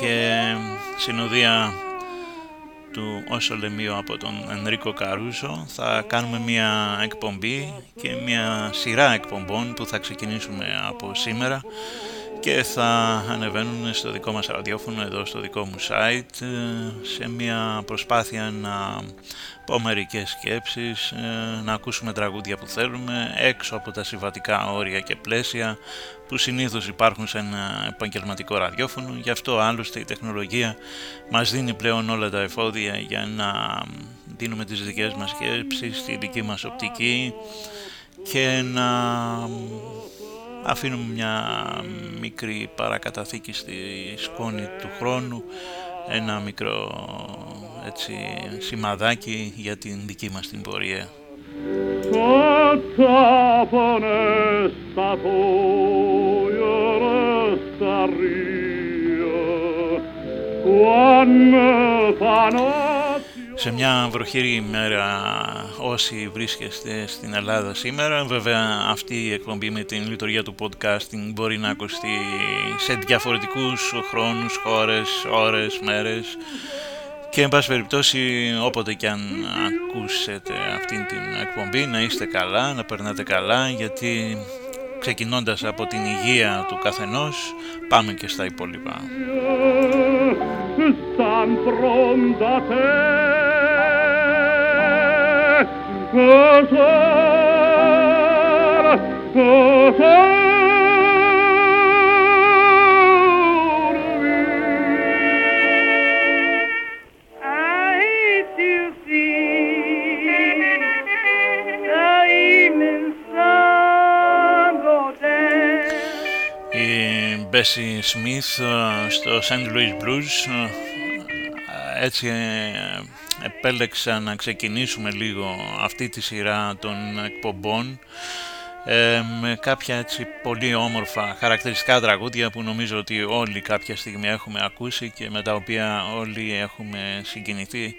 και συνοδεία του Όσο Λεμίο από τον Ενρίκο Καρούσο θα κάνουμε μια εκπομπή και μια σειρά εκπομπών που θα ξεκινήσουμε από σήμερα και θα ανεβαίνουν στο δικό μας ραδιόφωνο εδώ στο δικό μου site σε μια προσπάθεια να πω μερικές σκέψεις, ε, να ακούσουμε τραγούδια που θέλουμε έξω από τα συμβατικά όρια και πλαίσια που συνήθως υπάρχουν σε ένα επαγγελματικό ραδιόφωνο. Γι' αυτό άλλωστε η τεχνολογία μας δίνει πλέον όλα τα εφόδια για να δίνουμε τις δικές μας σκέψεις, τη δική μας οπτική και να αφήνουμε μια μικρή παρακαταθήκη στη σκόνη του χρόνου ένα μικρό έτσι, σημαδάκι για την δική μας την πορεία. Σε μια βροχερή ημέρα όσοι βρίσκεστε στην Ελλάδα σήμερα βέβαια αυτή η εκπομπή με την λειτουργία του podcasting μπορεί να ακουστεί σε διαφορετικούς χρόνους, χώρες, ώρες, μέρες και εν πάση περιπτώσει όποτε και αν ακούσετε αυτήν την εκπομπή να είστε καλά, να περνάτε καλά γιατί ξεκινώντας από την υγεία του καθενός πάμε και στα υπόλοιπα. Η Bessie Smith στο St. Louis Blues έτσι επέλεξα να ξεκινήσουμε λίγο αυτή τη σειρά των εκπομπών ε, με κάποια έτσι πολύ όμορφα χαρακτηριστικά τραγούδια που νομίζω ότι όλοι κάποια στιγμή έχουμε ακούσει και με τα οποία όλοι έχουμε συγκινηθεί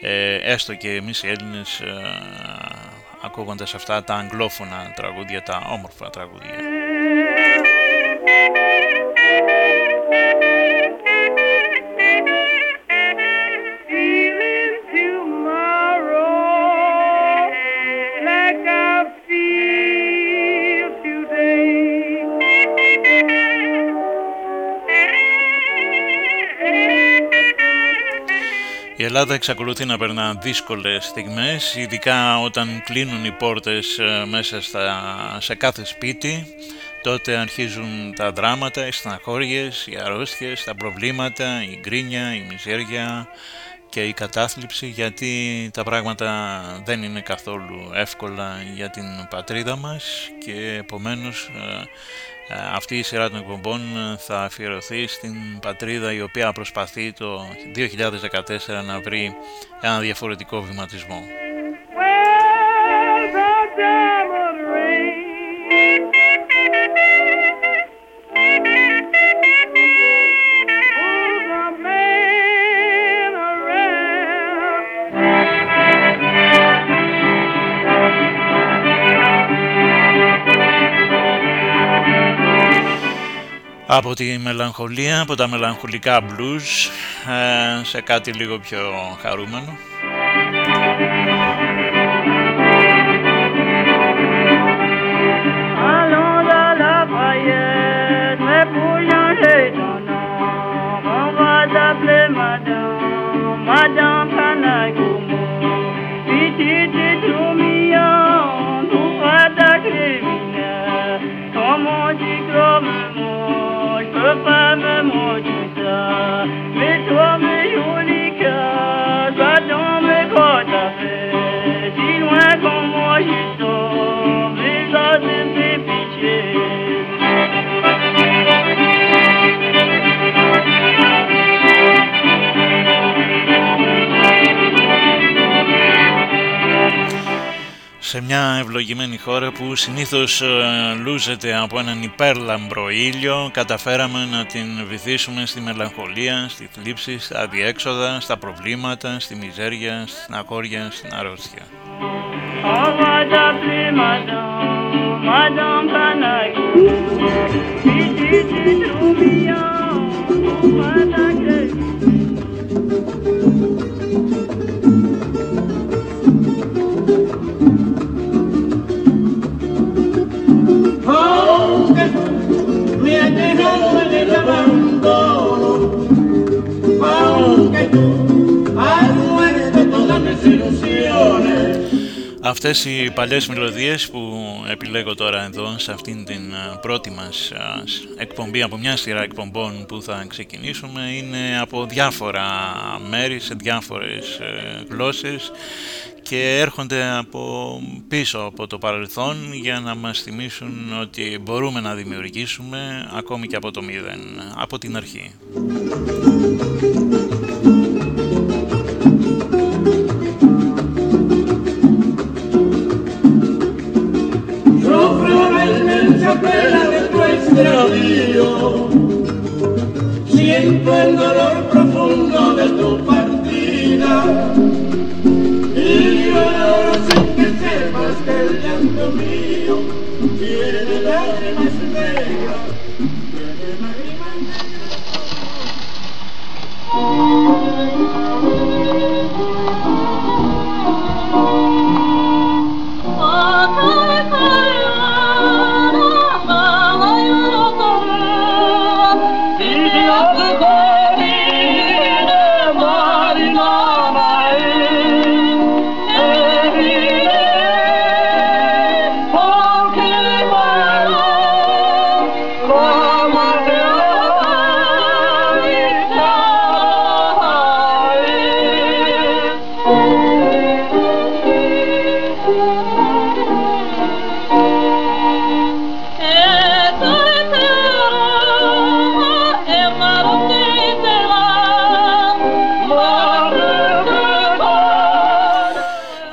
ε, έστω και εμείς οι Έλληνες ε, ακούγοντας αυτά τα αγγλόφωνα τραγούδια, τα όμορφα τραγούδια. Ελλάδα εξακολουθεί να περνά δύσκολες στιγμές, ειδικά όταν κλείνουν οι πόρτες ε, μέσα στα, σε κάθε σπίτι. Τότε αρχίζουν τα δράματα, οι στεναχώριες, οι αρρώστιες, τα προβλήματα, η γκρίνια, η μιζέρια και η κατάθλιψη γιατί τα πράγματα δεν είναι καθόλου εύκολα για την πατρίδα μας και επομένως ε, ε, αυτή η σειρά των εκπομπών ε, θα αφιερωθεί στην πατρίδα η οποία προσπαθεί το 2014 να βρει ένα διαφορετικό βηματισμό. Από τη μελαγχολία, από τα μελαγχολικά blues ε, σε κάτι λίγο πιο χαρούμενο. Thank you. Σε μια ευλογημένη χώρα που συνήθως ε, λούζεται από έναν υπέρλαμπρο ήλιο καταφέραμε να την βυθίσουμε στη μελαγχολία, στη θλίψη, στα διέξοδα, στα προβλήματα, στη μιζέρια, στην αγόρια, στην αρρώστια. Αυτές οι παλιές μελωδίες που επιλέγω τώρα εδώ σε αυτήν την πρώτη μας εκπομπή από μια σειρά εκπομπών που θα ξεκινήσουμε είναι από διάφορα μέρη σε διάφορες ε, γλώσσες και έρχονται από πίσω από το παρελθόν για να μας θυμίσουν ότι μπορούμε να δημιουργήσουμε ακόμη και από το μηδέν, από την αρχή. Siento el dolor profundo de tu partida. Y ahora sin que sepas que el llanto mío tiene lágrimas negras,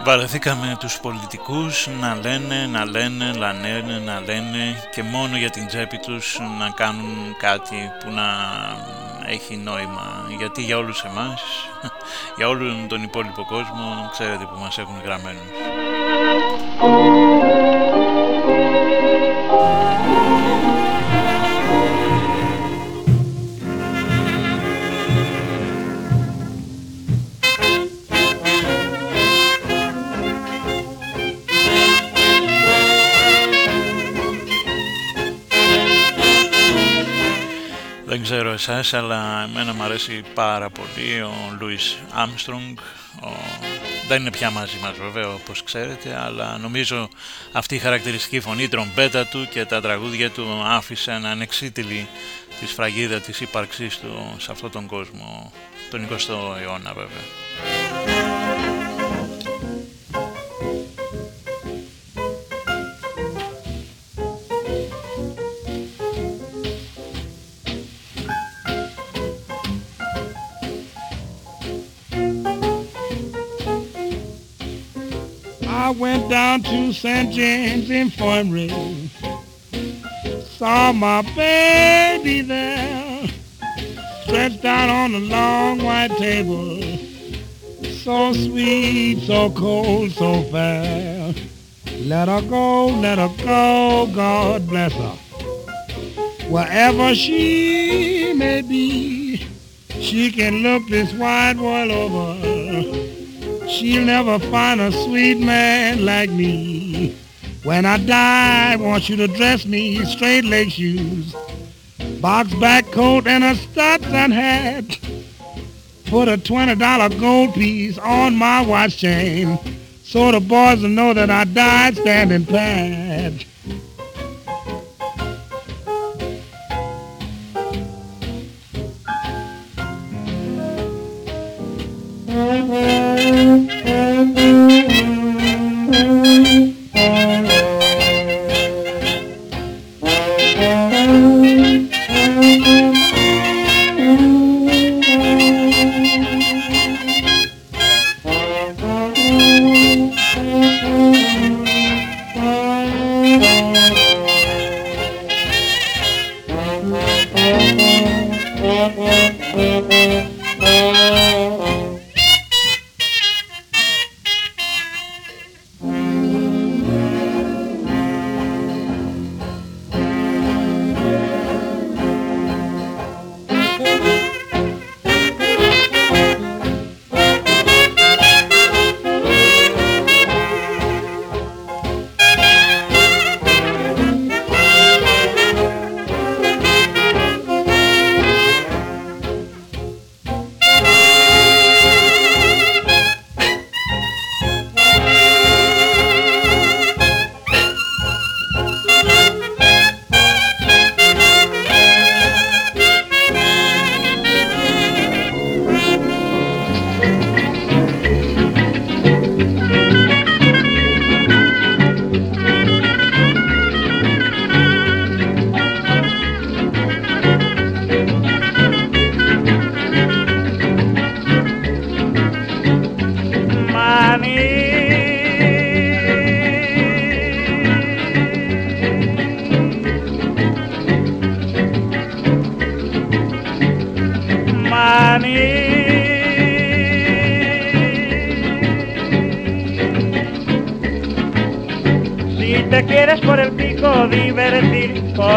Βαρεθήκαμε τους πολιτικούς να λένε, να λένε, να λένε, να λένε και μόνο για την τσέπη τους να κάνουν κάτι που να έχει νόημα. Γιατί για όλους εμάς, για όλον τον υπόλοιπο κόσμο, ξέρετε που μας έχουν γραμμένους. Εσάς, αλλά εμένα μου αρέσει πάρα πολύ ο Λούις Άμστρονγκ. Δεν είναι πια μαζί μας βέβαια όπως ξέρετε, αλλά νομίζω αυτή η χαρακτηριστική φωνή, τρομπέτα του και τα τραγούδια του άφησαν ανεξίτηλη τη σφραγίδα της ύπαρξής του σε αυτόν τον κόσμο, τον 20ο αιώνα βέβαια. I went down to St. James Infirmary, saw my baby there, stretched out on the long white table, so sweet, so cold, so fair. Let her go, let her go, God bless her. Wherever she may be, she can look this wide world over She'll never find a sweet man like me. When I die, I want you to dress me straight leg shoes, box back coat and a Stetson hat. Put a $20 gold piece on my watch chain so the boys will know that I died standing pat.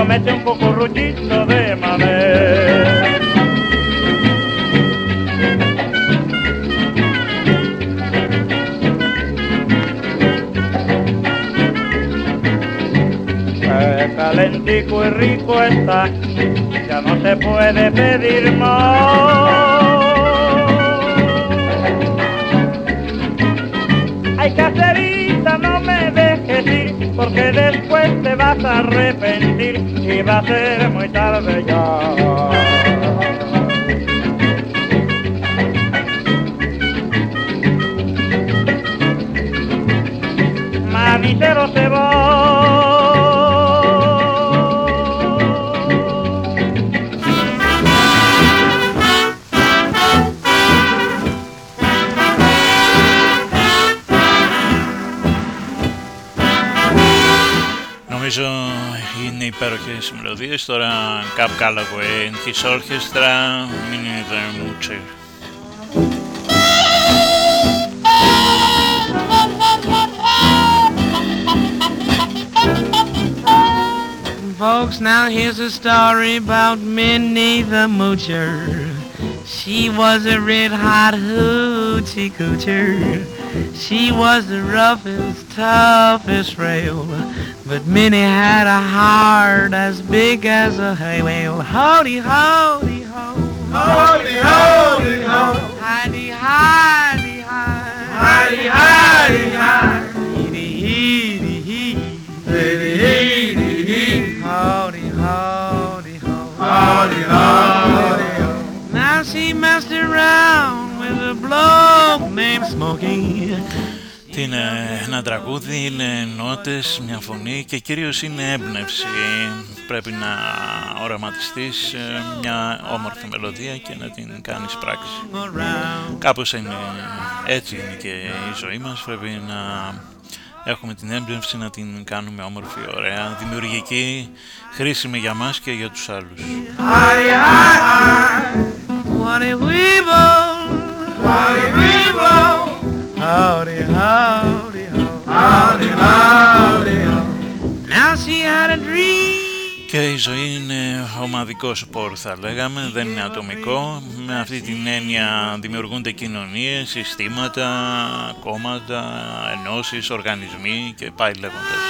Cómete un poco ruchito de mamé. Calentico y rico está, ya no se puede pedir más. Porque después te vas a arrepentir y va a ser muy tarde ya. Manicero se. Νομίζω είναι υπέροχες μελωδίες. Τώρα Cap Calloway and his orchestra, Minnie the Moocher. Folks, now here's a story about Minnie the Moocher. She was a red hot hoochie coocher. She was the roughest, toughest rail. But Minnie had a heart as big as a hay whale. Howdy, howdy, ho. Howdy, howdy, ho. Hidey, hidey, hi. Hidey, hidey, hi. Heedy, heedy, hee. Heedy, hee. Howdy, howdy, ho. Howdy, howdy, around with a bloke named Smokey. Τι είναι ένα τραγούδι, είναι νότες, μια φωνή και κυρίως είναι έμπνευση. Πρέπει να οραματιστείς ε, μια όμορφη μελωδία και να την κάνεις πράξη. Around. Κάπως είναι, έτσι είναι και η ζωή μας, πρέπει να έχουμε την έμπνευση να την κάνουμε όμορφη, ωραία, δημιουργική, χρήσιμη για μας και για τους άλλους. Howdy, hi, hi. What a weevil. Howdy, weevil. Howdy, howdy, ho. Howdy, howdy, ho. Now she had a dream. Και η ζωή είναι ομαδικό σπορ θα λέγαμε, δεν είναι ατομικό. Με αυτή την έννοια δημιουργούνται κοινωνίες, συστήματα, κόμματα, ενώσεις, οργανισμοί και πάει λέγοντας.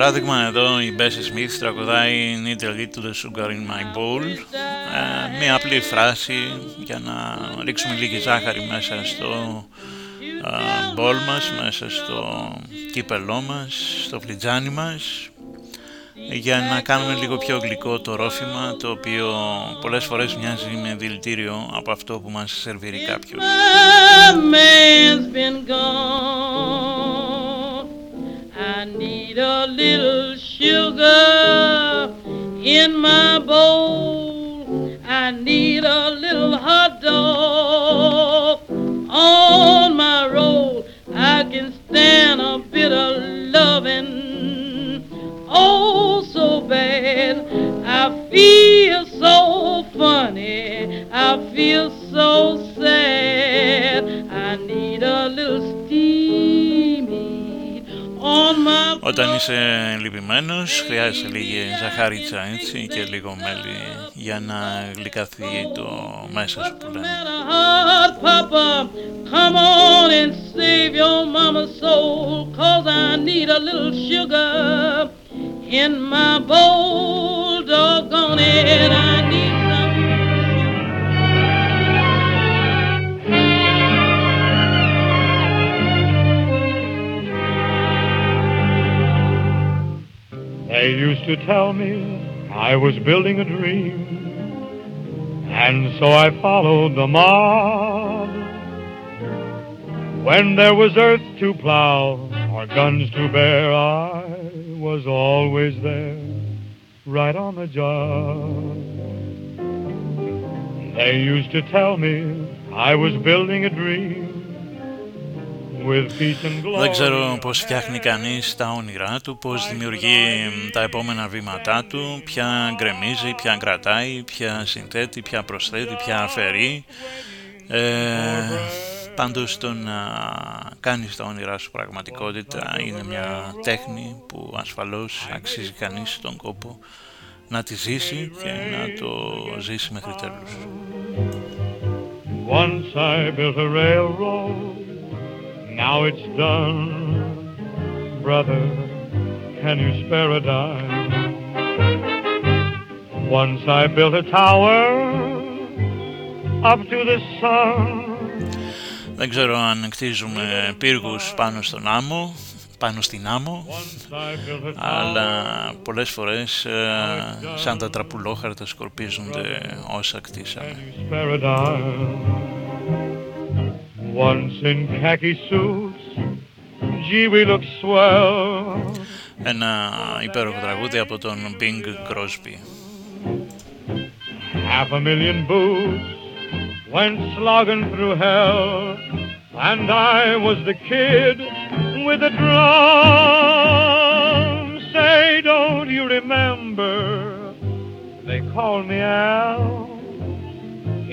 Παράδειγμα εδώ η Bessie Smith τραγουδάει Need a little sugar in my bowl ε, Μια απλή φράση για να ρίξουμε λίγη ζάχαρη μέσα στο ε, μπολ μας, μέσα στο κύπελό μας, στο φλιτζάνι μας για να κάνουμε λίγο πιο γλυκό το ρόφημα το οποίο πολλές φορές μοιάζει με δηλητήριο από αυτό που μας σερβίρει κάποιος. Need a little sugar in my bowl. I need a little hot dog on my roll. I can stand a bit of loving. Oh, so bad. I feel so funny. I feel so Όταν είσαι λυπημένος χρειάζεσαι λίγη ζαχαρίτσα έτσι και λίγο μέλι για να γλυκαθεί το μέσα σου που λένε. And a hot used to tell me I was building a dream, and so I followed the mob. When there was earth to plow or guns to bear, I was always there, right on the job. They used to tell me I was building a dream Δεν ξέρω πώς φτιάχνει κανείς τα όνειρά του, πώς δημιουργεί τα επόμενα βήματά του, ποια γκρεμίζει, ποια κρατάει, ποια συνθέτει, ποια προσθέτει, ποια αφαιρεί. Ε, πάντως το να κάνεις τα όνειρά σου πραγματικότητα είναι μια τέχνη που ασφαλώς αξίζει κανείς τον κόπο να τη ζήσει και να το ζήσει μέχρι τέλους. Once I built a railroad, now it's done. Brother, can you spare a dime? Once I built a tower up to the sun. Δεν ξέρω αν κτίζουμε πύργους πάνω στον άμμο, πάνω στην άμμο, Once I built a αλλά πολλές φορές ε, σαν τα τραπουλόχαρτα σκορπίζονται όσα κτίσαμε. Once in khaki suits, gee, we look swell. Ένα υπέροχο τραγούδι από τον Bing Crosby. Half a million boots went slogging through hell, and I was the kid with the drum. Say, don't you remember? They called me Al.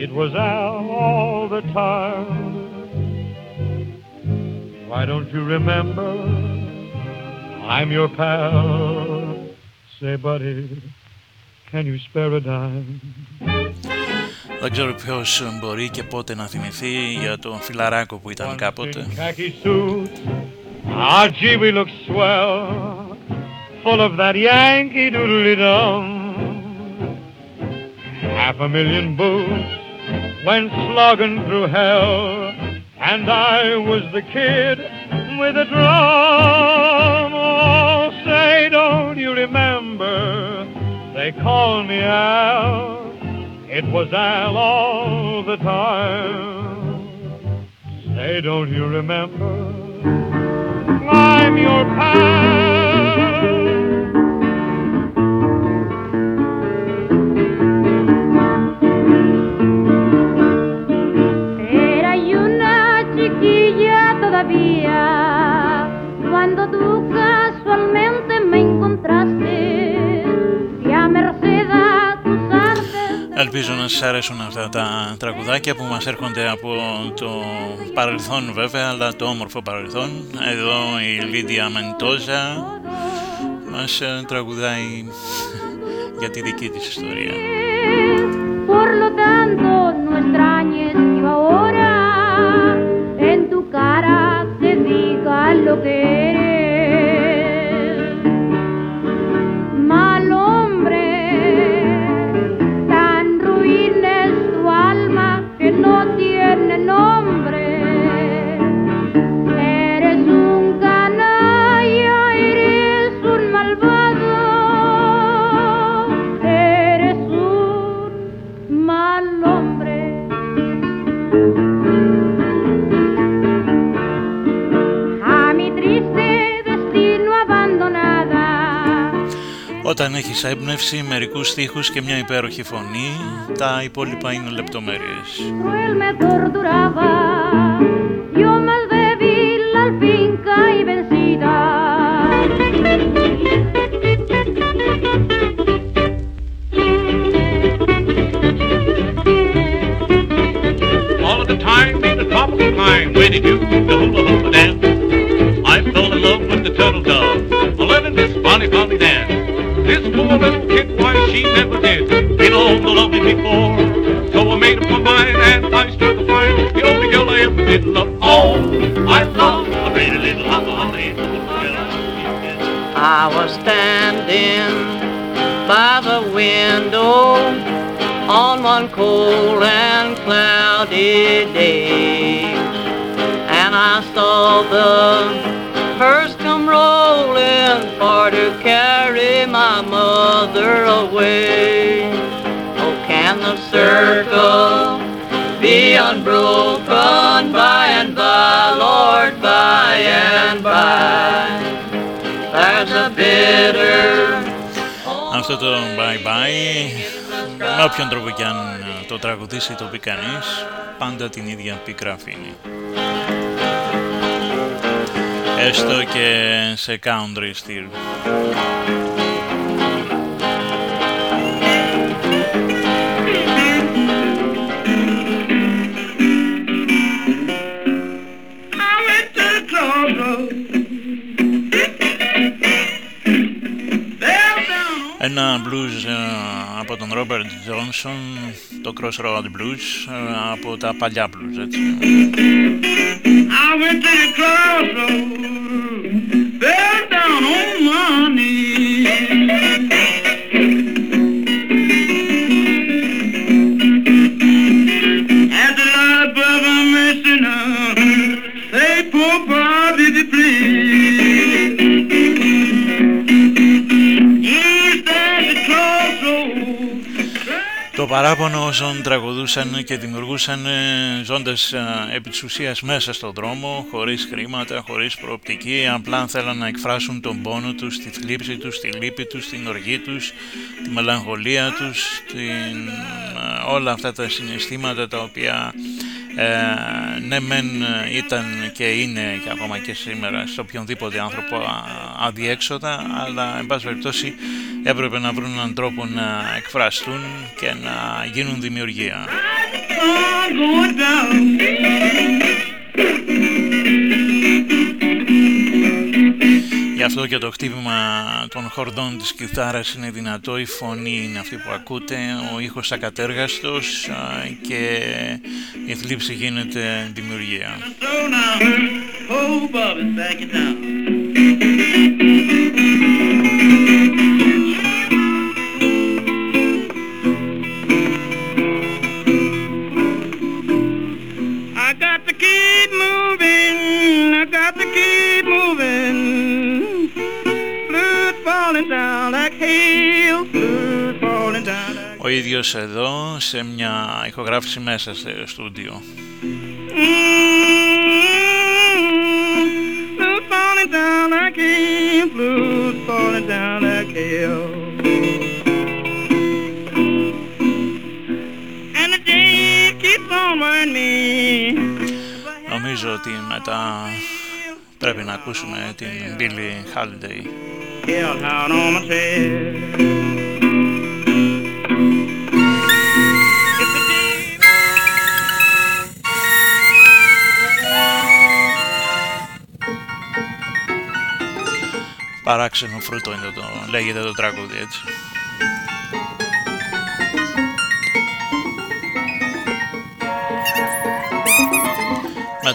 It was Al all the time. Why don't you remember? I'm your pal. Say, buddy, can you spare a dime? Δεν ξέρω ποιος μπορεί και πότε να θυμηθεί για τον φιλαράκο που ήταν κάποτε. In khaki suit. Ah, gee, we look swell. Full of that Yankee doodly dum. Half a million boots went slogging through hell. And I was the kid with a drum. Oh, say, don't you remember? They called me Al. It was Al all the time. Say, don't you remember? I'm your pal. Ελπίζω να σας αρέσουν αυτά τα τραγουδάκια που μας έρχονται από το παρελθόν βέβαια, αλλά το όμορφο παρελθόν. Εδώ η Λίδια Μεντόζα μας ε, τραγουδάει για τη δική της ιστορία. Όταν έχεις έμπνευση, μερικούς στίχους και μια υπέροχη φωνή, τα υπόλοιπα είναι λεπτομέρειες. Never did been on the loving before. So I made up my mind and I struck a fine, the only girl I ever did love. Oh, I love a pretty little hula hula. I was standing by the window on one cold and cloudy day, and I saw the come rolling for to carry my mother away. Oh, can the circle be unbroken by and by, Lord, by and by? There's a bit Αυτό το bye bye με όποιον τρόπο κι αν το τραγουδήσει το πει κανείς πάντα την ίδια πίκρα αφήνει έστω και σε country στυλ Ένα blues ε, από τον Robert Johnson, το Crossroad Blues, ε, από τα παλιά blues, έτσι. I went to the crossroad, fell down on my knees. Το παράπονο όσων τραγουδούσαν και δημιουργούσαν ε, ζώντας ε, επί της ουσίας μέσα στον δρόμο, χωρίς χρήματα, χωρίς προοπτική, απλά θέλαν να εκφράσουν τον πόνο τους, τη θλίψη τους, τη λύπη τους, την οργή τους, τη μελαγχολία τους, την, ε, όλα αυτά τα συναισθήματα τα οποία ε, ναι μεν ήταν και είναι και ακόμα και σήμερα σε οποιονδήποτε άνθρωπο αδιέξοδα αλλά εν πάση περιπτώσει έπρεπε να βρουν έναν τρόπο να εκφραστούν και να γίνουν δημιουργία. Αυτό και το χτύπημα των χορδών της κιθάρας είναι δυνατό, η φωνή είναι αυτή που ακούτε, ο ήχος ακατέργαστος και η θλίψη γίνεται δημιουργία. Ο ίδιος εδώ σε μια ηχογράφηση μέσα στο στούντιο. Νομίζω ότι μετά πρέπει να ακούσουμε την Billie Holiday. Παράξενο φρούτο είναι το, λέγεται το τραγούδι έτσι.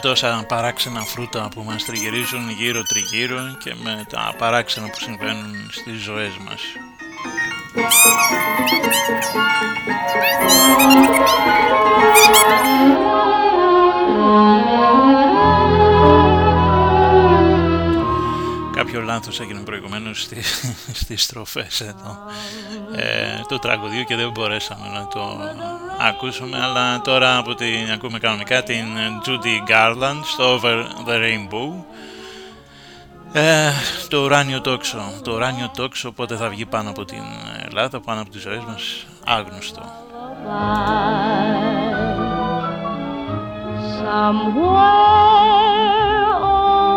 Τόσα παράξενα φρούτα που μας τριγυρίζουν γύρω τριγύρω και με τα παράξενα που συμβαίνουν στις ζωές μας. Κάποιο λάθος έγινε προηγουμένως στις, στις στροφές εδώ ε, του τραγουδιού και δεν μπορέσαμε να το ακούσουμε αλλά τώρα από την, ακούμε κανονικά την Judy Garland στο Over the Rainbow. Ε, το ουράνιο τόξο το ουράνιο τόξο πότε θα βγει πάνω από την Ελλάδα πάνω από τις ζωές μας άγνωστο. Somewhere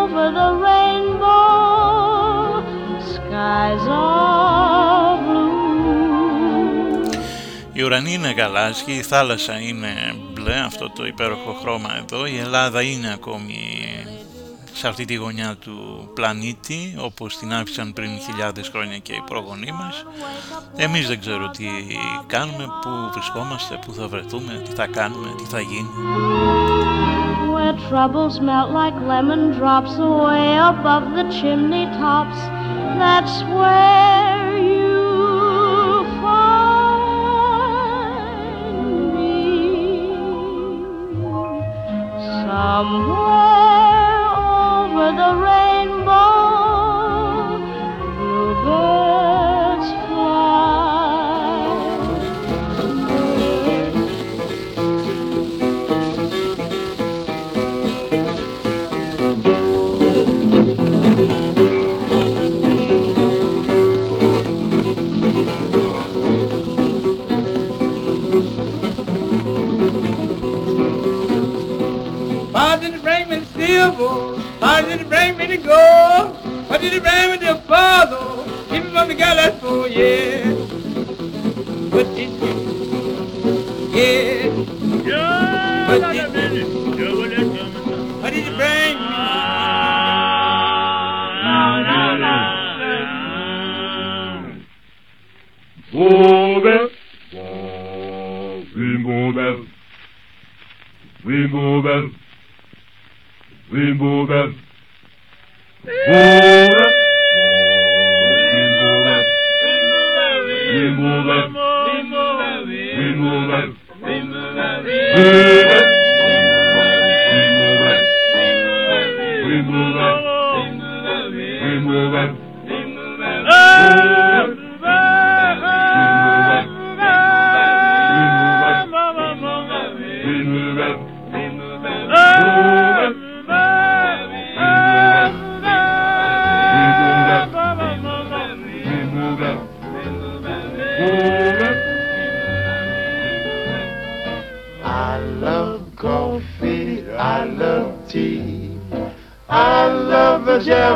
over the rainbow skies are η ουρανή είναι γαλάζια, η θάλασσα είναι μπλε, αυτό το υπέροχο χρώμα εδώ. Η Ελλάδα είναι ακόμη σε αυτή τη γωνιά του πλανήτη, όπως την άφησαν πριν χιλιάδες χρόνια και οι πρόγονοί μας. Εμείς δεν ξέρω τι κάνουμε, πού βρισκόμαστε, πού θα βρεθούμε, τι θα κάνουμε, τι θα γίνει. Where troubles melt like lemon drops away above the chimney tops, that's where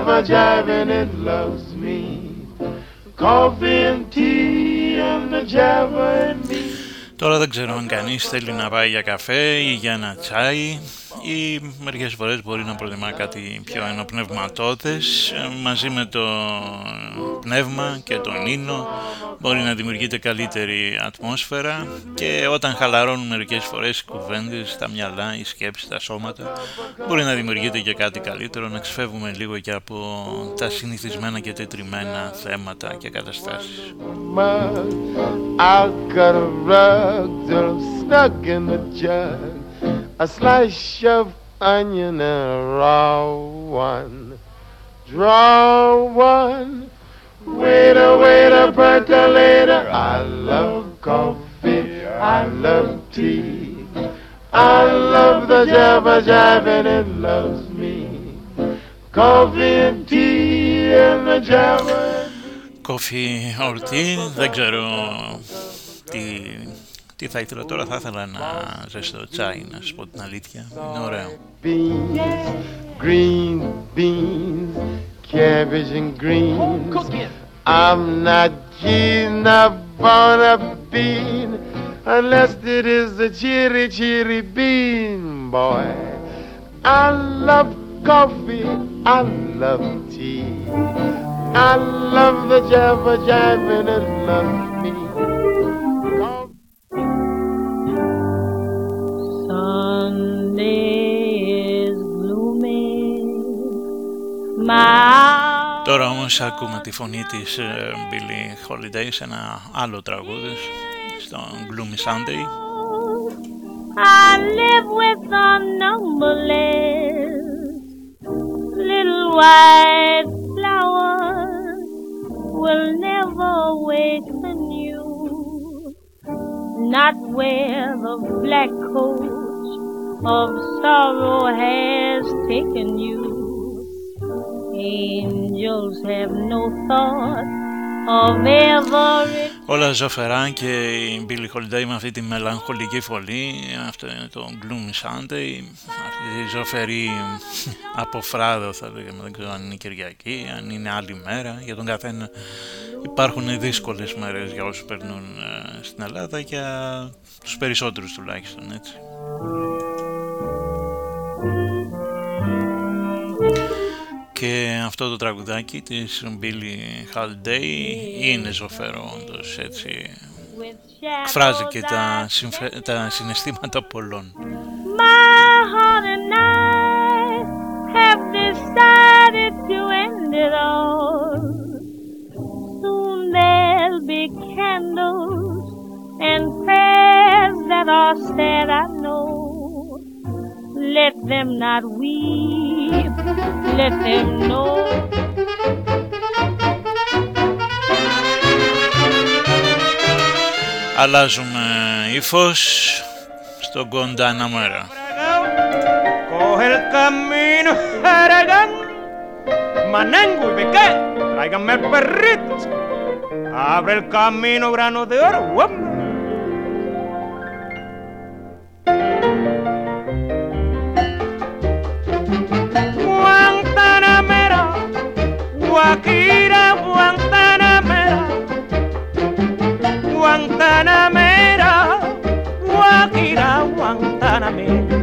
java jive and it loves me. Coffee and tea and the java and me. Τώρα δεν ξέρω αν κανείς θέλει να πάει για καφέ ή για ένα τσάι ή μερικές φορές μπορεί να προτιμά κάτι πιο ενοπνευματώδες ε, μαζί με το πνεύμα και τον ίνο μπορεί να δημιουργείται καλύτερη ατμόσφαιρα και όταν χαλαρώνουν μερικές φορές οι κουβέντες, τα μυαλά, οι σκέψεις, τα σώματα μπορεί να δημιουργείται και κάτι καλύτερο, να ξεφεύγουμε λίγο και από τα συνηθισμένα και τετριμένα θέματα και καταστάσεις. mug. I've got a rug till I'm stuck in the jug. A slice of onion and a raw one. Draw one. Waiter, waiter, percolator. I love coffee. I love tea. I love the jabba jive and it loves me. Coffee and tea and the jabba. Coffee or tea, δεν ξέρω τι, τι θα ήθελα τώρα, θα ήθελα να ζέσω τσάι, να σας πω την αλήθεια, είναι ωραίο. beans, green beans, cabbage and greens. I'm not keen upon a bean unless it is a cheery, cheery bean, boy. I love coffee, I love tea. I love the jabba jive and it loves me. Τώρα όμως ακούμε τη φωνή της ε, Billie Holiday σε ένα άλλο τραγούδι, στο Gloomy Sunday. I live with the numberless little white flowers will never waken you. Not where the black coach of sorrow has taken you. Όλα ζωφερά και η Billie Holiday με αυτή τη μελαγχολική φωνή, αυτό είναι το Gloomy Sunday, αυτή τη ζωφερή αποφράδο θα λέγαμε, δεν ξέρω αν είναι Κυριακή, αν είναι άλλη μέρα, για τον καθένα υπάρχουν δύσκολες μέρες για όσους περνούν ε, στην Ελλάδα, για τους περισσότερους τουλάχιστον έτσι. Και αυτό το τραγουδάκι της Billie Holiday είναι ζωφερό όντως έτσι εκφράζει και τα, συμφε- τα συναισθήματα πολλών. My heart and I have decided to end it all. Soon there'll be candles and prayers that are said, I know. Let them not weep, let them know. Αλλάζουμε ύφος στον Κονταναμέρα. Coge el camino, Aragán. Manango y Becán, tráiganme perritos. Abre el camino, grano de oro. Guajira, Guantanamera, Guantanamera, Guajira, Guantanamera.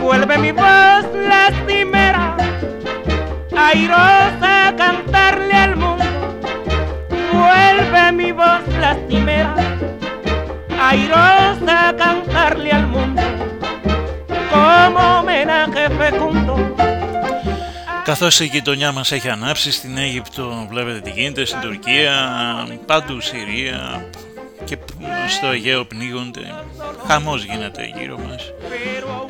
Vuelve mi voz lastimera, airosa a cantarle al mundo. Vuelve mi voz lastimera, airosa a cantarle al mundo. Como homenaje fecundo. Καθώς η γειτονιά μας έχει ανάψει στην Αίγυπτο, βλέπετε τι γίνεται, στην Τουρκία, παντού Συρία και στο Αιγαίο πνίγονται, χαμός γίνεται γύρω μας.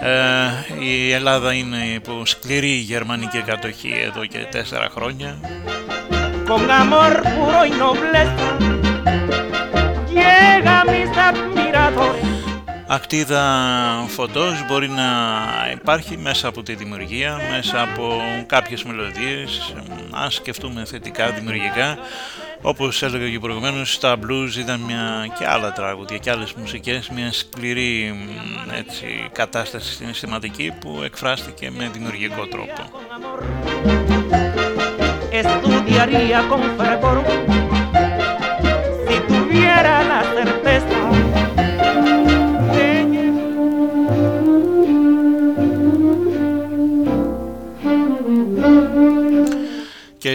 Ε, η Ελλάδα είναι υπό σκληρή γερμανική κατοχή εδώ και τέσσερα χρόνια. Con Ακτίδα φωτός μπορεί να υπάρχει μέσα από τη δημιουργία, μέσα από κάποιες μελωδίες, να σκεφτούμε θετικά, δημιουργικά. Όπως έλεγα και προηγουμένως, τα blues ήταν μια και άλλα τραγούδια και άλλες μουσικές, μια σκληρή μ, έτσι, κατάσταση συναισθηματική που εκφράστηκε με δημιουργικό τρόπο. Estudiaría con fervor si tuviera la certeza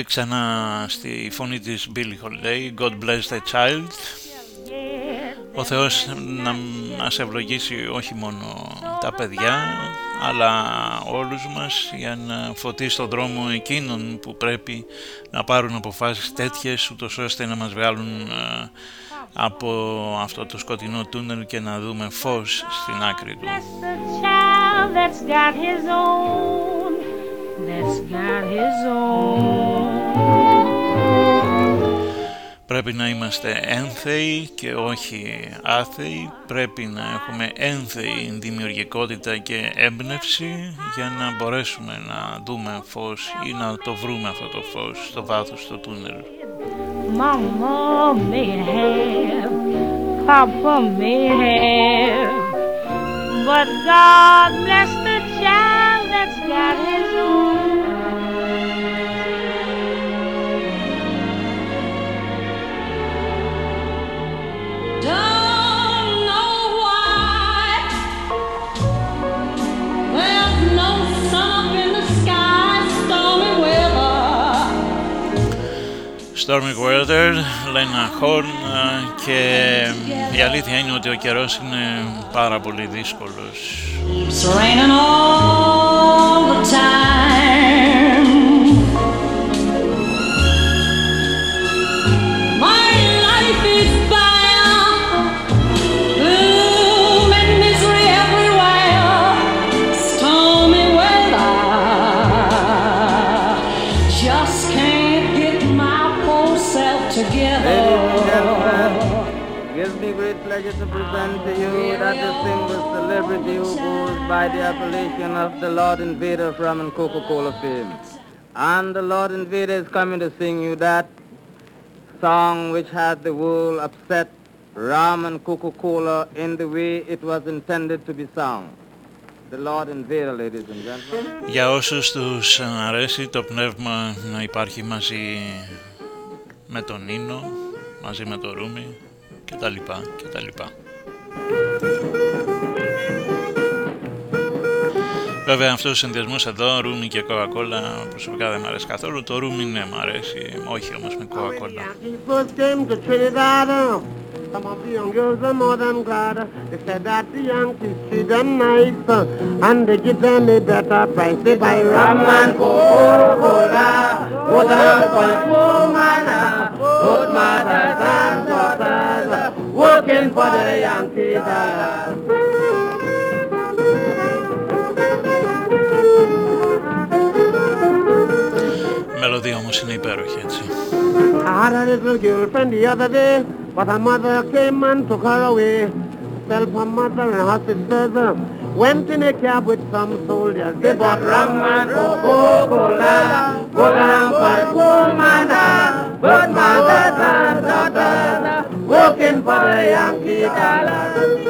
ξανά στη φωνή της Billie Holiday, God bless the child. Ο Θεός να μας ευλογήσει όχι μόνο τα παιδιά, αλλά όλους μας για να φωτίσει τον δρόμο εκείνων που πρέπει να πάρουν αποφάσεις τέτοιες, ούτως ώστε να μας βγάλουν ε, από αυτό το σκοτεινό τούνελ και να δούμε φως στην άκρη του. child that's got his own, that's got his own. Πρέπει να είμαστε ένθεοι και όχι άθεοι. Πρέπει να έχουμε ένθεη δημιουργικότητα και έμπνευση για να μπορέσουμε να δούμε φως ή να το βρούμε αυτό το φως στο βάθος του τούνελ. Mama may have, Papa may have, but God bless the child that's got his Stormy Weather, Lena Horn και η αλήθεια είναι ότι ο καιρός είναι πάρα πολύ δύσκολος. It's pleasure to present to you that distinguished celebrity who goes by the appellation of the Lord Invader from and Coca-Cola fame. And the Lord Invader is coming to sing you that song which had the world upset Ram and Coca-Cola in the way it was intended to be sung. The Lord Invader, ladies and gentlemen. Για όσους τους αρέσει το πνεύμα να υπάρχει μαζί με τον Ίνο, μαζί με το Ρούμι και τα λοιπά και τα λοιπά. Βέβαια αυτός ο συνδυασμός εδώ, ρούμι και κοκακόλα, προσωπικά δεν μου αρέσει καθόλου. Το ρούμι ναι, μου αρέσει, όχι όμως με κοκακόλα. uh, working for the Yankee dollar. Μελωδία όμως είναι υπέροχη έτσι. I had a little girlfriend the other day, but her mother came and took her away. Herself, her mother and her sisters uh, went in a cab with some soldiers. They bought rum and Coca-Cola, put them for woman, but mothers and daughters Bukan para yang kita lakukan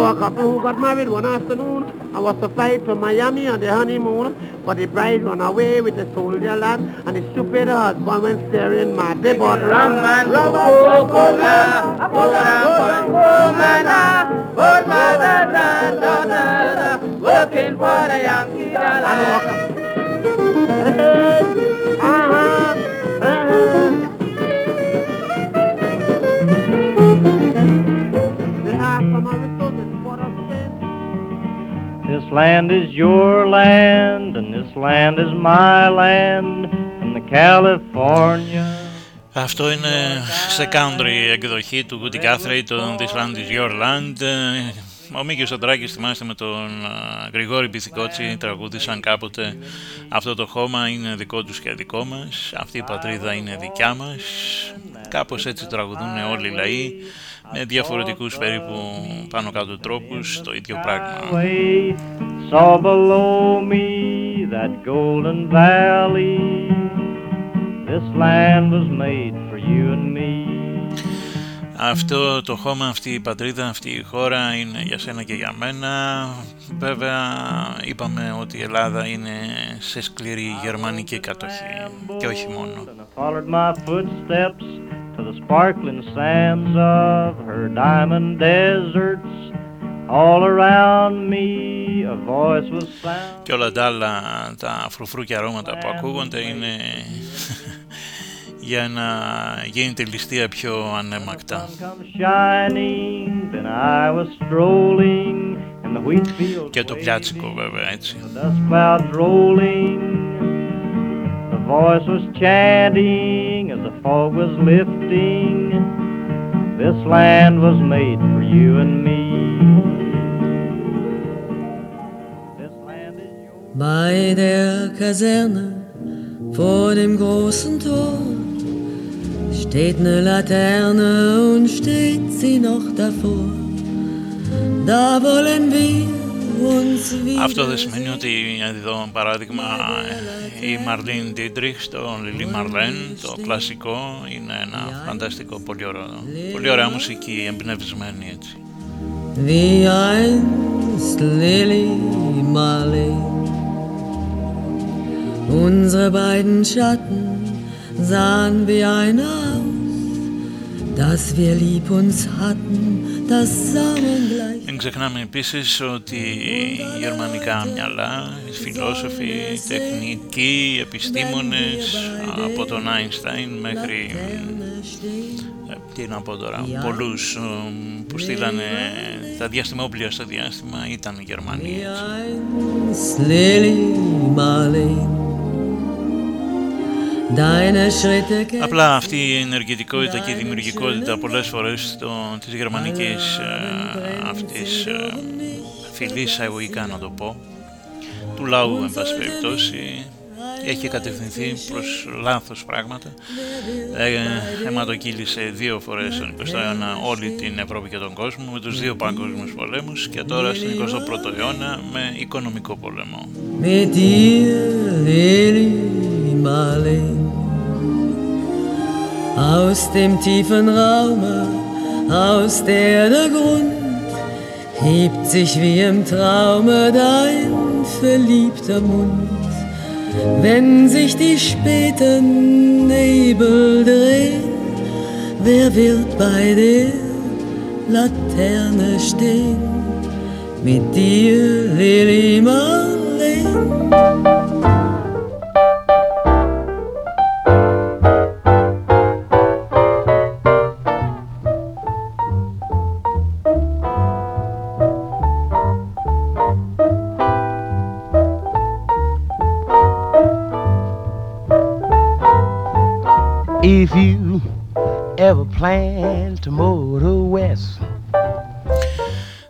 Yankee dollar. couple who got married one afternoon and was to fly to Miami on their honeymoon, but the bride run away with the soldier lad, and the stupid husband went staring mad. They bought rum and rum, Coca-Cola, both mothers and daughters working for the Yankee dollar. Uh-huh, uh-huh. This land is your land, and this land is my land, and the California. Αυτό είναι σε country εκδοχή του Woody Guthrie, το This Land is Your Land. Ε, Ο Μίκης Σαντράκης θυμάστε με τον α, Γρηγόρη Πυθικότσι τραγούδισαν κάποτε αυτό το χώμα είναι δικό τους και δικό μας, αυτή η πατρίδα είναι δικιά μας. Κάπως έτσι τραγουδούν όλοι οι λαοί με διαφορετικούς περίπου πάνω κάτω τρόπους το ίδιο πράγμα. Way saw below me that golden valley. This land was made for you and me. Αυτό το χώμα, αυτή η πατρίδα, αυτή η χώρα είναι για σένα και για μένα. Βέβαια είπαμε ότι η Ελλάδα είναι σε σκληρή γερμανική κατοχή και όχι μόνο. Και όλα τα άλλα τα φρουφρούκια αρώματα που ακούγονται είναι για να γίνει τη πιο ανέμακτα. Και το πιάτσικο βέβαια έτσι. Voice was chanting as the fog was lifting. This land was made for you and me. Bei der Kaserne vor dem großen Tor steht ne Laterne und steht sie noch davor. Da wollen wir Αυτό δεν σημαίνει ότι εδώ παράδειγμα η Μαρλίν Ντίντριχ στο Λιλί Μαρλέν, το κλασικό, είναι ένα φανταστικό, πολύ ωραίο, πολύ ωραία μουσική, εμπνευσμένη έτσι. wie einst Lily Marley. Unsere beiden Schatten sahen wie einer aus, dass wir lieb uns hatten, das sah man gleich. Μην ξεχνάμε επίσης ότι οι γερμανικά μυαλά, οι φιλόσοφοι, οι τεχνικοί, οι επιστήμονες από τον Άινστάιν μέχρι ε, τι να πω τώρα, πολλούς ε, που στείλανε τα διαστημόπλια στο διάστημα ήταν οι Γερμανοί. Απλά αυτή η ενεργητικότητα και η δημιουργικότητα πολλές φορές το, της γερμανικής ε, αυτής ε, φυλής αγωγικά να το πω του λαού εν πάση περιπτώσει έχει κατευθυνθεί προς λάθος πράγματα. Ε, αιματοκύλησε δύο φορές στον 20ο αιώνα όλη την Ευρώπη και τον κόσμο με τους δύο παγκόσμιους πολέμους και τώρα στον 21ο αιώνα με οικονομικό πόλεμο Marley. Aus dem tiefen Raume, aus der der Grund hebt sich wie im Traume dein verliebter Mund. Wenn sich die späten Nebel drehen, wer wird bei der Laterne stehen? Mit dir, Lily Marlene. Plan to motor west,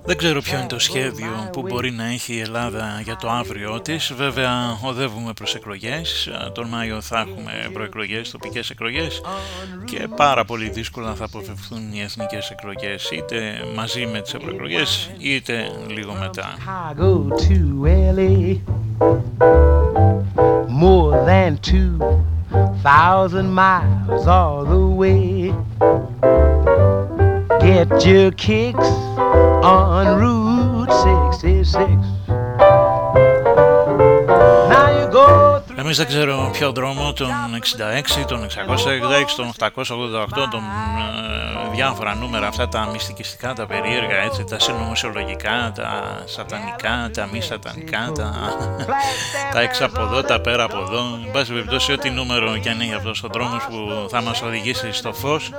Δεν ξέρω ποιο είναι το σχέδιο που μπορεί να έχει η Ελλάδα για το αύριο της. Βέβαια οδεύουμε προς εκλογές. Τον Μάιο θα έχουμε προεκλογές, τοπικές εκλογές και πάρα πολύ δύσκολα θα αποφευθούν οι εθνικές εκλογές είτε μαζί με τις ευρωεκλογές είτε λίγο μετά. Chicago to LA, more than two thousand miles all the way. Get your kicks on Route 66. Εμείς δεν ξέρω ποιο δρόμο, τον 66, τον 666, τον 888, τον ε, διάφορα νούμερα, αυτά τα μυστικιστικά, τα περίεργα, έτσι, τα συνωμοσιολογικά, τα σατανικά, τα μη σατανικά, τα, τα έξω από εδώ, τα πέρα από εδώ. Εν πάση περιπτώσει, ό,τι νούμερο και αν έχει αυτός ο δρόμος που θα μας οδηγήσει στο φως,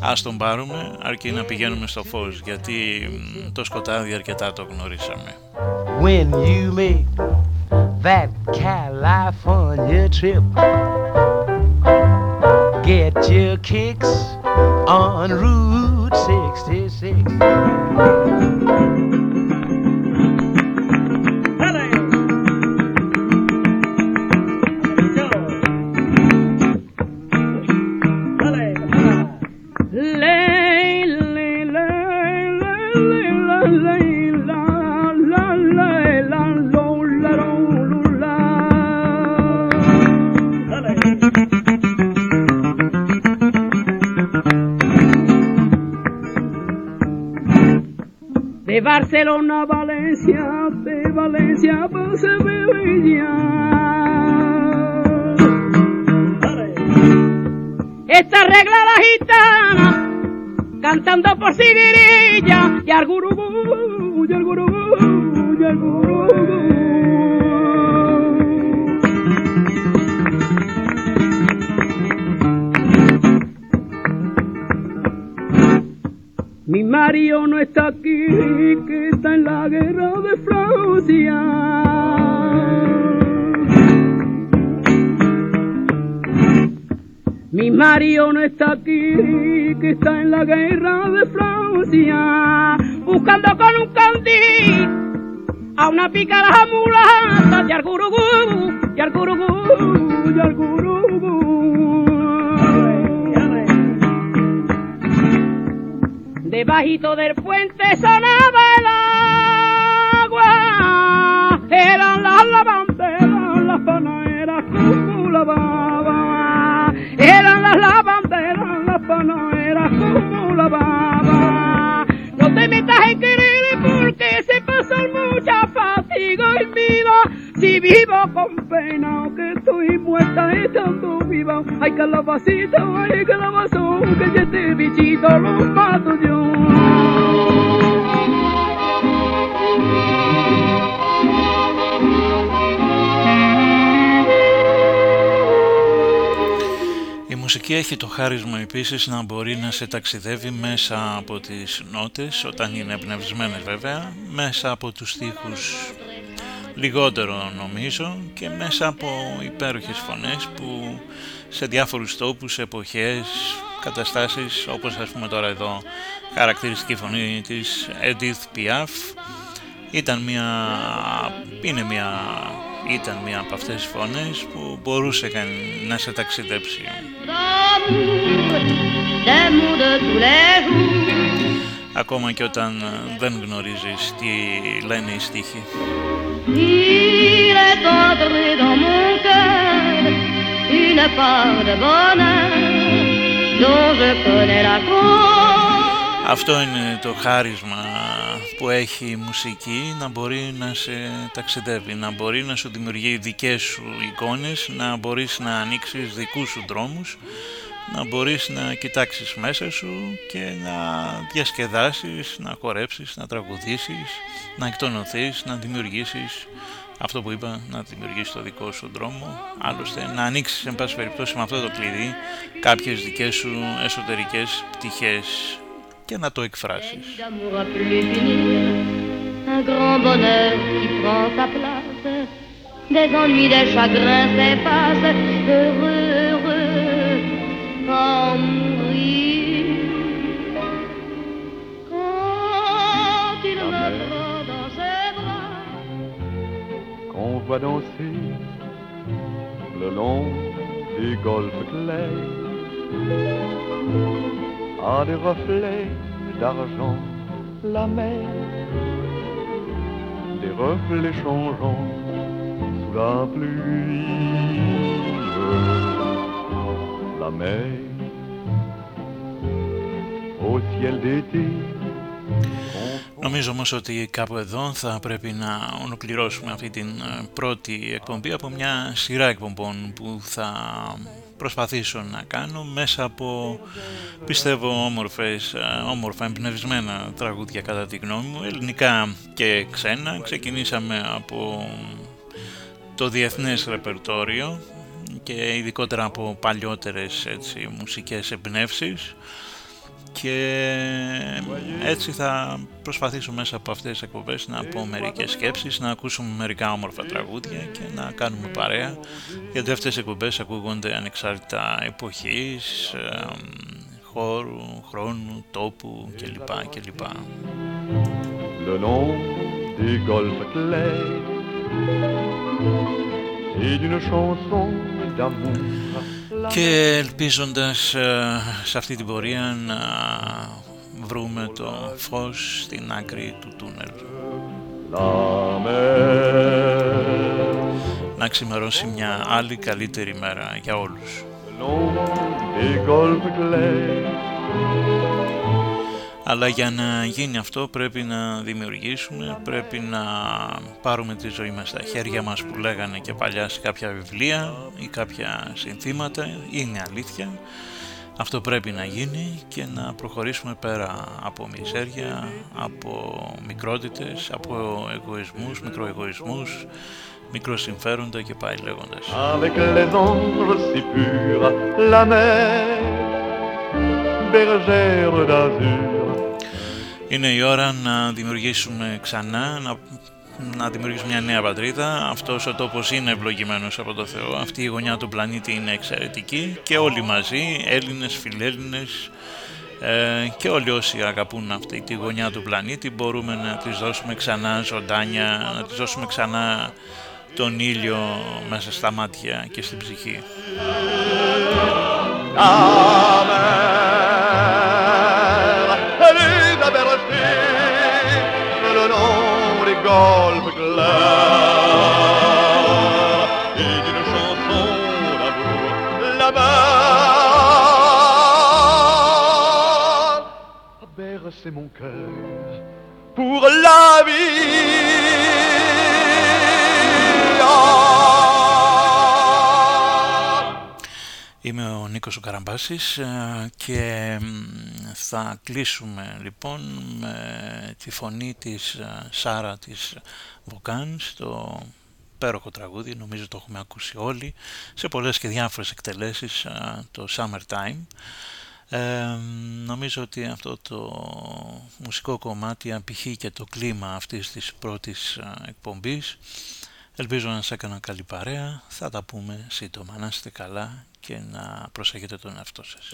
ας τον πάρουμε, αρκεί να πηγαίνουμε στο φως, γιατί μ, το σκοτάδι αρκετά το γνωρίσαμε. when you make that California trip. Get your kicks on Route 66. De Barcelona a Valencia, de Valencia a Sevilla. Esta regla la gitana, cantando por Sibirilla, y al gurugú, y al gurugú, y al gurugú. Mi marido no está aquí, que está en la guerra de Francia. Mi marido no está aquí, que está en la guerra de Francia, buscando con un candil a una pícara mulata, y al gurugú, Debajito del puente sonaba el agua, eran las lavanderas, las panaderas como lavaban, eran las lavanderas, las panaderas como lavaban. No te metas en querer porque se pasan mucha fatiga en vida. Si vivo con pena, que estoy muerta estando viva. Ay, calabacita, ay, calabazón, que este bichito lo mato yo. Μουσική έχει το χάρισμα επίσης να μπορεί να σε ταξιδεύει μέσα από τις νότες, όταν είναι εμπνευσμένες βέβαια, μέσα από τους στίχους λιγότερο νομίζω και μέσα από υπέροχες φωνές που σε διάφορους τόπους, εποχές, καταστάσεις όπως ας πούμε τώρα εδώ χαρακτηριστική φωνή της Edith Piaf. Ήταν μια, είναι μια, ήταν μια από αυτές τις φωνές που μπορούσε καν- να σε ταξιδέψει. d'amour de tous les jours. Ακόμα και όταν ε, δεν γνωρίζεις τι λένε οι στίχοι. Il est entré dans mon cœur une part de bonheur dont je connais la cause. Αυτό είναι το χάρισμα που έχει η μουσική να μπορεί να σε ταξιδεύει, να μπορεί να σου δημιουργεί δικές σου εικόνες, να μπορείς να ανοίξεις δικούς σου δρόμους, να μπορείς να κοιτάξεις μέσα σου και να διασκεδάσεις, να χορέψεις, να τραγουδήσεις, να εκτονωθείς, να δημιουργήσεις αυτό που είπα, να δημιουργήσεις το δικό σου δρόμο, άλλωστε να ανοίξεις εν πάση περιπτώσει με αυτό το κλειδί κάποιες δικές σου εσωτερικές πτυχές και να το εκφράσεις. D'amour à plus finir, un grand bonheur qui prend sa place. Des ennuis, des chagrins s'effacent, heureux, heureux, sans mourir. Quand il me prend dans ses bras, qu'on voit danser le long des golfes clairs À des reflets d'argent la mer, des reflets changeants sous la pluie, la mer. Au ciel d'été. Νομίζω όμως ότι κάπου εδώ θα πρέπει να ολοκληρώσουμε αυτή την ε, πρώτη εκπομπή από μια σειρά εκπομπών που θα προσπαθήσω να κάνω μέσα από πιστεύω όμορφες, ε, όμορφα εμπνευσμένα τραγούδια κατά τη γνώμη μου, ελληνικά και ξένα. Ξεκινήσαμε από το διεθνές ρεπερτόριο και ειδικότερα από παλιότερες έτσι, μουσικές εμπνεύσεις και έτσι θα προσπαθήσω μέσα από αυτές τις εκπομπές να πω μερικές σκέψεις, να ακούσουμε μερικά όμορφα τραγούδια και να κάνουμε παρέα γιατί αυτές οι εκπομπές ακούγονται ανεξάρτητα εποχής, χώρου, χρόνου, τόπου κλπ. κλπ. Le long des golfes clairs et d'une chanson d'amour και ελπίζοντας ε, σε αυτή την πορεία να βρούμε το φως στην άκρη του τούνελ. Να ξημερώσει μια άλλη καλύτερη μέρα για όλους. Αλλά για να γίνει αυτό πρέπει να δημιουργήσουμε, πρέπει να πάρουμε τη ζωή μας στα χέρια μας που λέγανε και παλιά σε κάποια βιβλία ή κάποια συνθήματα, είναι αλήθεια. Αυτό πρέπει να γίνει και να προχωρήσουμε πέρα από μιζέρια, από μικρότητες, από εγωισμούς, μικροεγωισμούς, μικροσυμφέροντα και πάει λέγοντας. Avec les ombres si pures, la mer, bergère d'azur, είναι η ώρα να δημιουργήσουμε ξανά, να, να δημιουργήσουμε μια νέα πατρίδα. Αυτός ο τόπος είναι ευλογημένος από το Θεό. Αυτή η γωνιά του πλανήτη είναι εξαιρετική και όλοι μαζί, Έλληνες, φιλέλληνες ε, και όλοι όσοι αγαπούν αυτή τη γωνιά του πλανήτη μπορούμε να της δώσουμε ξανά ζωντάνια, να της δώσουμε ξανά τον ήλιο μέσα στα μάτια και στην ψυχή. Golfe clair. Et d'une chanson d'amour là-bas a bercé mon cœur. Pour la Είμαι ο Νίκος ο Καραμπάσης ε, και θα κλείσουμε λοιπόν με τη φωνή της ε, Σάρα της Βοκάν στο πέροχο τραγούδι, νομίζω το έχουμε ακούσει όλοι, σε πολλές και διάφορες εκτελέσεις ε, το Summertime. Ε, νομίζω ότι αυτό το μουσικό κομμάτι απηχεί και το κλίμα αυτής της πρώτης εκπομπής. Ελπίζω να σας έκανα καλή παρέα, θα τα πούμε σύντομα, να είστε καλά και να προσέχετε τον εαυτό σας.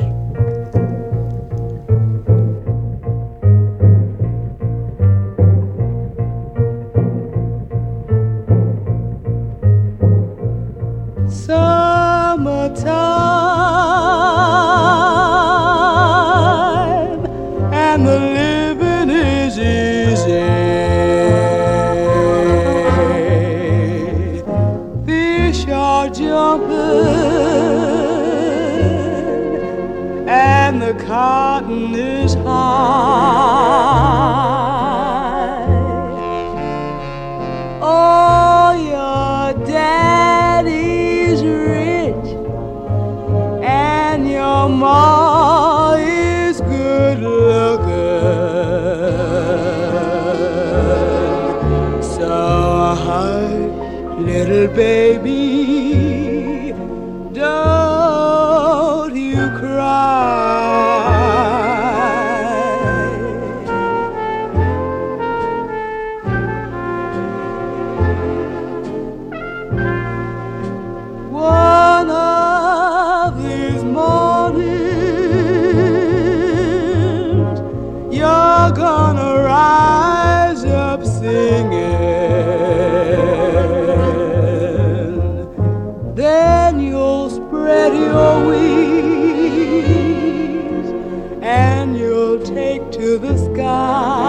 take to the sky.